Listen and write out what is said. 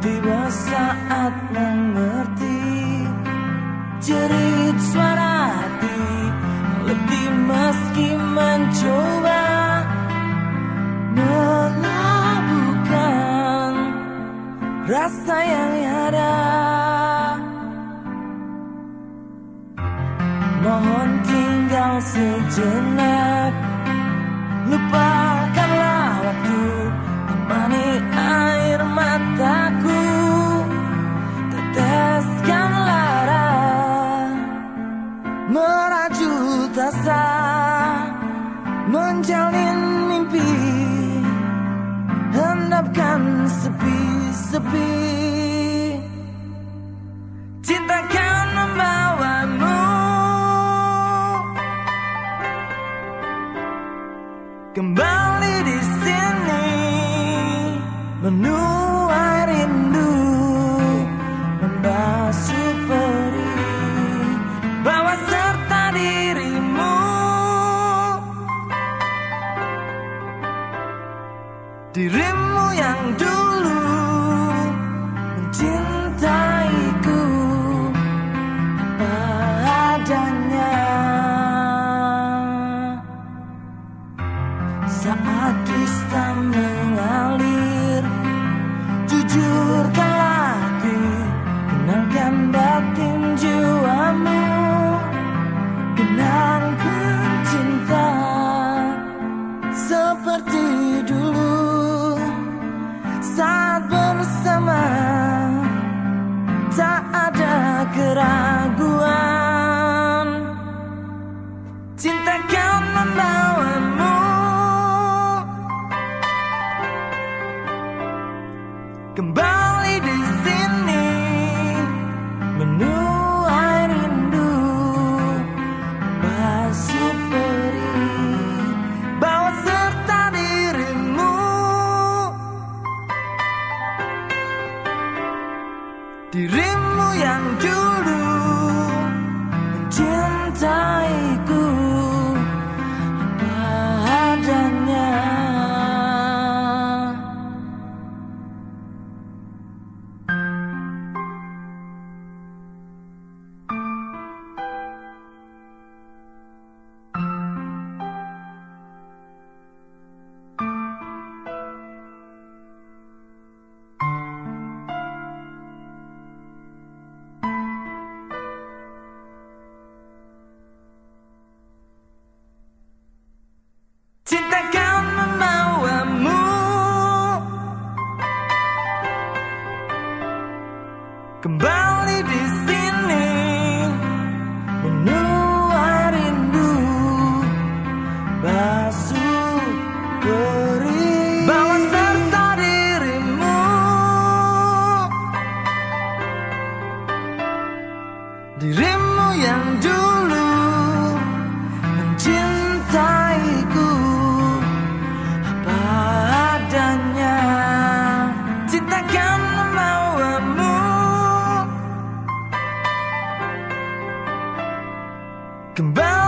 Tiba saat mengerti Jerit suara hati. Lebih meski mencoba Melabuhkan Rasa yang ada. Mohon tinggal sejenak. Kembali di sini Menuai rindu Membasuh perih Bawa serta dirimu. Dirimu yang dulu dusta mengalir. Jujurkanlah aku Kenalkan Kembali Kembali di sini Menuai rindu Basuh perih Bawa serta dirimu. Dirimu Kembali di